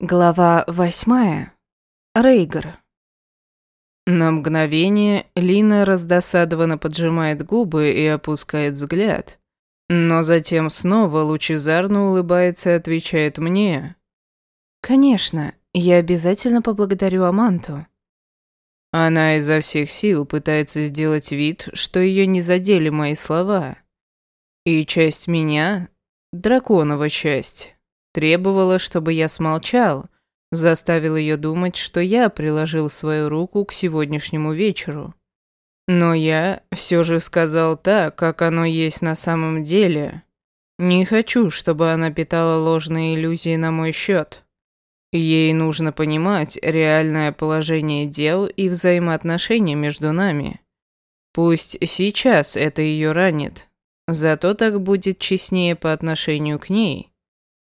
Глава восьмая. Рейгар. На мгновение Лина раздосадованно поджимает губы и опускает взгляд. Но затем снова лучезарно улыбается и отвечает мне. «Конечно, я обязательно поблагодарю Аманту». Она изо всех сил пытается сделать вид, что ее не задели мои слова. И часть меня, драконова часть, Требовала, чтобы я смолчал, заставил ее думать, что я приложил свою руку к сегодняшнему вечеру. Но я все же сказал так, как оно есть на самом деле. Не хочу, чтобы она питала ложные иллюзии на мой счет. Ей нужно понимать реальное положение дел и взаимоотношения между нами. Пусть сейчас это ее ранит, зато так будет честнее по отношению к ней.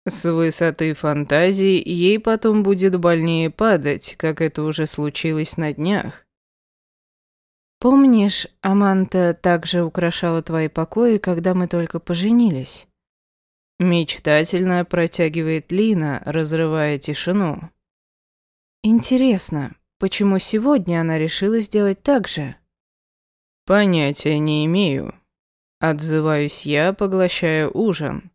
С высоты фантазии ей потом будет больнее падать, как это уже случилось на днях. «Помнишь, Аманта также украшала твои покои, когда мы только поженились?» Мечтательно протягивает Лина, разрывая тишину. «Интересно, почему сегодня она решила сделать так же?» «Понятия не имею». Отзываюсь я, поглощая ужин.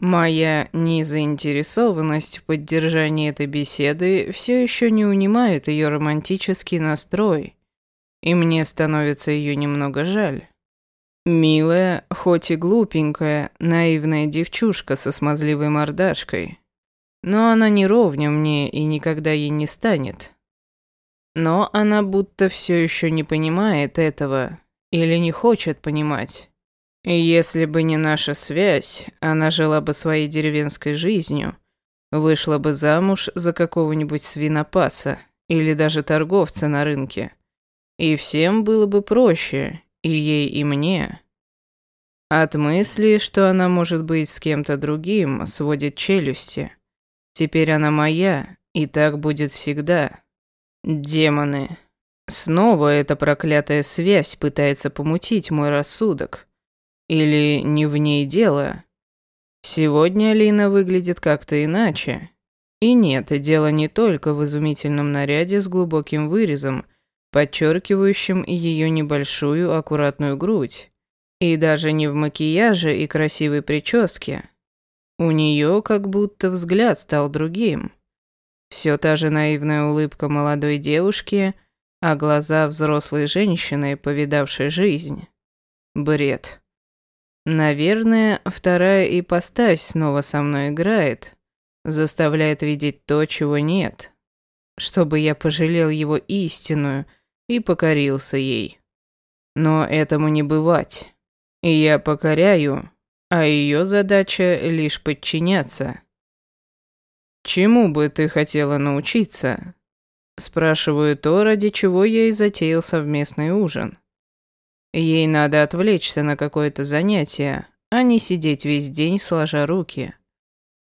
Моя незаинтересованность в поддержании этой беседы все еще не унимает ее романтический настрой, и мне становится ее немного жаль. Милая, хоть и глупенькая, наивная девчушка со смазливой мордашкой. Но она не ровня мне и никогда ей не станет. Но она будто все еще не понимает этого или не хочет понимать. Если бы не наша связь, она жила бы своей деревенской жизнью, вышла бы замуж за какого-нибудь свинопаса или даже торговца на рынке. И всем было бы проще, и ей, и мне. От мысли, что она может быть с кем-то другим, сводит челюсти. Теперь она моя, и так будет всегда. Демоны. Снова эта проклятая связь пытается помутить мой рассудок. Или не в ней дело? Сегодня Алина выглядит как-то иначе. И нет, дело не только в изумительном наряде с глубоким вырезом, подчеркивающим ее небольшую аккуратную грудь. И даже не в макияже и красивой прическе. У нее как будто взгляд стал другим. Все та же наивная улыбка молодой девушки, а глаза взрослой женщины, повидавшей жизнь. Бред. Наверное, вторая ипостась снова со мной играет, заставляет видеть то, чего нет, чтобы я пожалел его истинную и покорился ей. Но этому не бывать. И я покоряю, а ее задача лишь подчиняться. «Чему бы ты хотела научиться?» Спрашиваю то, ради чего я и затеял совместный ужин. Ей надо отвлечься на какое-то занятие, а не сидеть весь день сложа руки.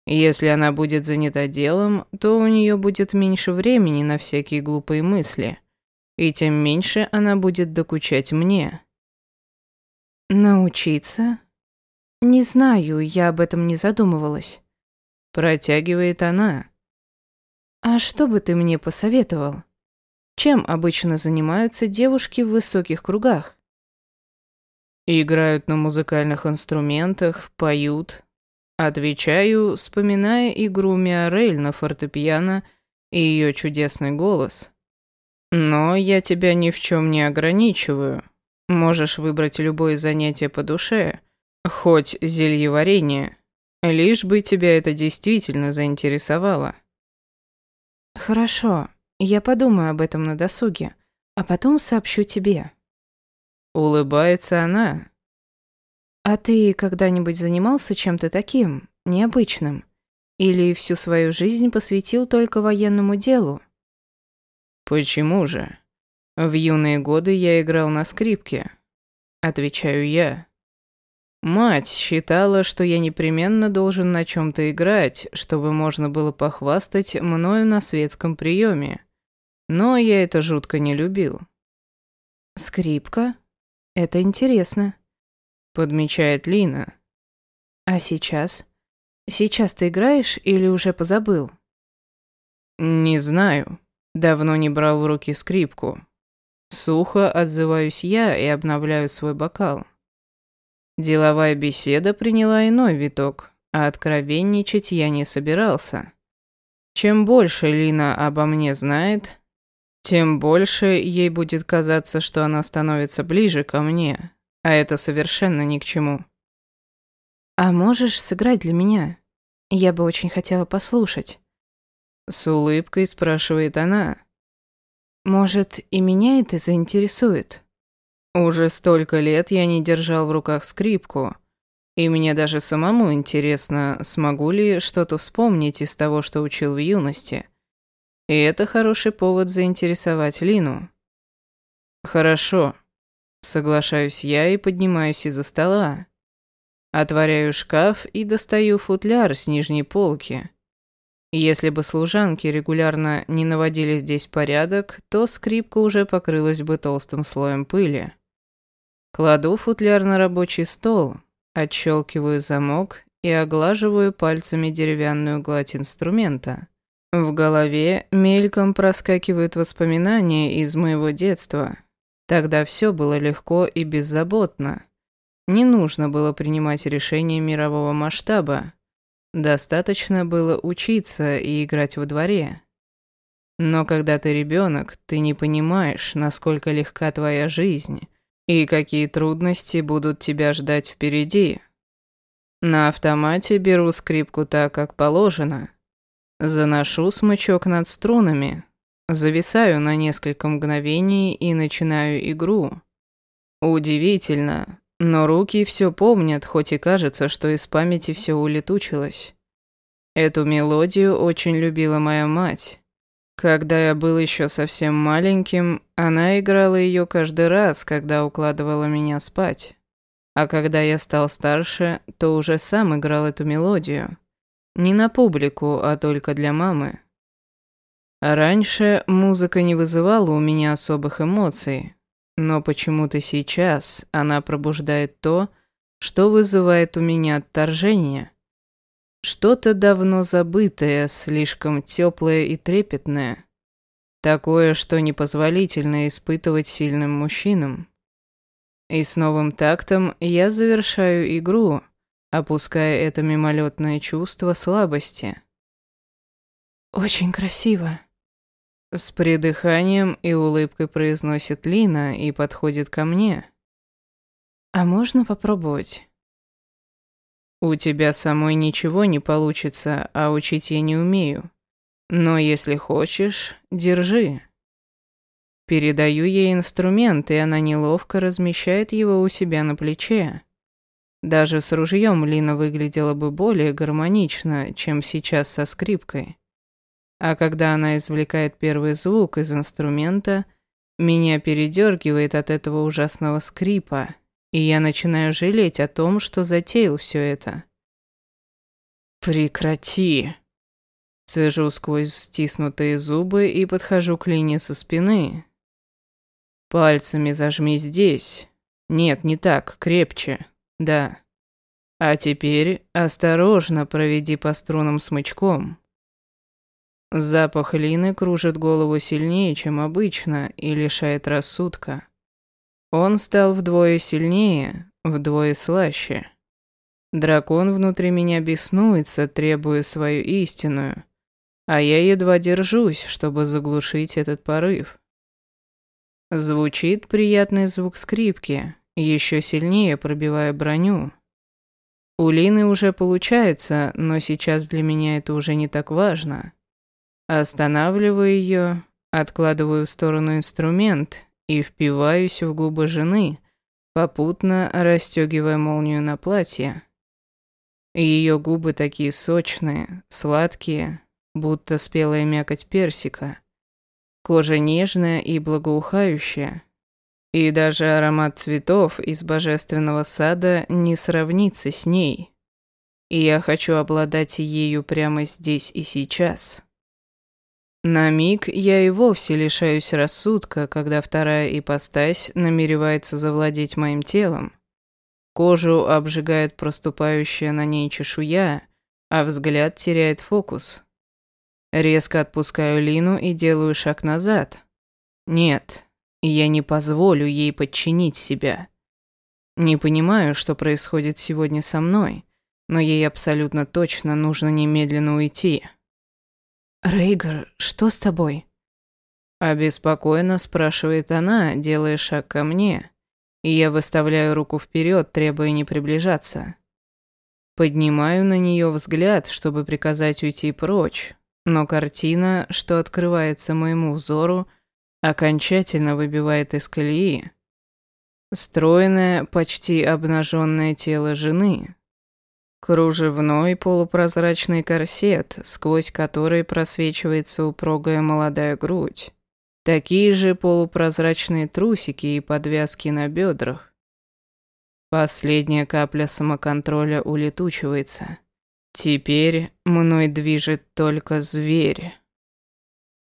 Если она будет занята делом, то у нее будет меньше времени на всякие глупые мысли, и тем меньше она будет докучать мне. Научиться? Не знаю, я об этом не задумывалась. Протягивает она. А что бы ты мне посоветовал? Чем обычно занимаются девушки в высоких кругах? Играют на музыкальных инструментах, поют. Отвечаю, вспоминая игру Миорель на фортепиано и ее чудесный голос. Но я тебя ни в чем не ограничиваю. Можешь выбрать любое занятие по душе, хоть зельеварение, лишь бы тебя это действительно заинтересовало. Хорошо, я подумаю об этом на досуге, а потом сообщу тебе. Улыбается она. А ты когда-нибудь занимался чем-то таким, необычным? Или всю свою жизнь посвятил только военному делу? Почему же? В юные годы я играл на скрипке. Отвечаю я. Мать считала, что я непременно должен на чем-то играть, чтобы можно было похвастать мною на светском приеме. Но я это жутко не любил. Скрипка? Это интересно. Подмечает Лина. А сейчас? Сейчас ты играешь или уже позабыл? «Не знаю. Давно не брал в руки скрипку. Сухо отзываюсь я и обновляю свой бокал. Деловая беседа приняла иной виток, а откровенничать я не собирался. Чем больше Лина обо мне знает, тем больше ей будет казаться, что она становится ближе ко мне, а это совершенно ни к чему. «А можешь сыграть для меня? Я бы очень хотела послушать». С улыбкой спрашивает она. «Может, и меня это заинтересует?» Уже столько лет я не держал в руках скрипку, и мне даже самому интересно, смогу ли что-то вспомнить из того, что учил в юности. И это хороший повод заинтересовать Лину. Хорошо. Соглашаюсь я и поднимаюсь из-за стола. Отворяю шкаф и достаю футляр с нижней полки. Если бы служанки регулярно не наводили здесь порядок, то скрипка уже покрылась бы толстым слоем пыли. Кладу футляр на рабочий стол, отщелкиваю замок и оглаживаю пальцами деревянную гладь инструмента. В голове мельком проскакивают воспоминания из моего детства. Тогда все было легко и беззаботно. Не нужно было принимать решения мирового масштаба. Достаточно было учиться и играть во дворе. Но когда ты ребенок, ты не понимаешь, насколько легка твоя жизнь и какие трудности будут тебя ждать впереди. На автомате беру скрипку так, как положено. Заношу смычок над струнами, зависаю на несколько мгновений и начинаю игру. Удивительно, но руки все помнят, хоть и кажется, что из памяти все улетучилось. Эту мелодию очень любила моя мать. Когда я был еще совсем маленьким, она играла ее каждый раз, когда укладывала меня спать. А когда я стал старше, то уже сам играл эту мелодию. Не на публику, а только для мамы. Раньше музыка не вызывала у меня особых эмоций, но почему-то сейчас она пробуждает то, что вызывает у меня отторжение. Что-то давно забытое, слишком теплое и трепетное. Такое, что непозволительно испытывать сильным мужчинам. И с новым тактом я завершаю игру, опуская это мимолетное чувство слабости. «Очень красиво», с придыханием и улыбкой произносит Лина и подходит ко мне. «А можно попробовать?» «У тебя самой ничего не получится, а учить я не умею. Но если хочешь, держи». Передаю ей инструмент, и она неловко размещает его у себя на плече. Даже с ружьем Лина выглядела бы более гармонично, чем сейчас со скрипкой. А когда она извлекает первый звук из инструмента, меня передергивает от этого ужасного скрипа, и я начинаю жалеть о том, что затеял все это. «Прекрати!» Цежу сквозь стиснутые зубы и подхожу к Лине со спины. Пальцами зажми здесь. Нет, не так, крепче. Да. А теперь осторожно проведи по струнам смычком. Запах Лины кружит голову сильнее, чем обычно, и лишает рассудка. Он стал вдвое сильнее, вдвое слаще. Дракон внутри меня беснуется, требуя свою истинную, а я едва держусь, чтобы заглушить этот порыв. Звучит приятный звук скрипки, еще сильнее пробивая броню. У Лины уже получается, но сейчас для меня это уже не так важно. Останавливаю ее, откладываю в сторону инструмент и впиваюсь в губы жены, попутно расстегивая молнию на платье. Ее губы такие сочные, сладкие, будто спелая мякоть персика. Кожа нежная и благоухающая. И даже аромат цветов из божественного сада не сравнится с ней. И я хочу обладать ею прямо здесь и сейчас. На миг я и вовсе лишаюсь рассудка, когда вторая ипостась намеревается завладеть моим телом. Кожу обжигает проступающая на ней чешуя, а взгляд теряет фокус. Резко отпускаю Лину и делаю шаг назад. Нет, я не позволю ей подчинить себя. Не понимаю, что происходит сегодня со мной, но ей абсолютно точно нужно немедленно уйти. «Рейгар, что с тобой?» Обеспокоенно спрашивает она, делая шаг ко мне, и я выставляю руку вперед, требуя не приближаться. Поднимаю на нее взгляд, чтобы приказать уйти прочь, но картина, что открывается моему взору, окончательно выбивает из колеи. Стройное, почти обнаженное тело жены. Кружевной полупрозрачный корсет, сквозь который просвечивается упругая молодая грудь. Такие же полупрозрачные трусики и подвязки на бедрах. Последняя капля самоконтроля улетучивается. Теперь мной движет только зверь.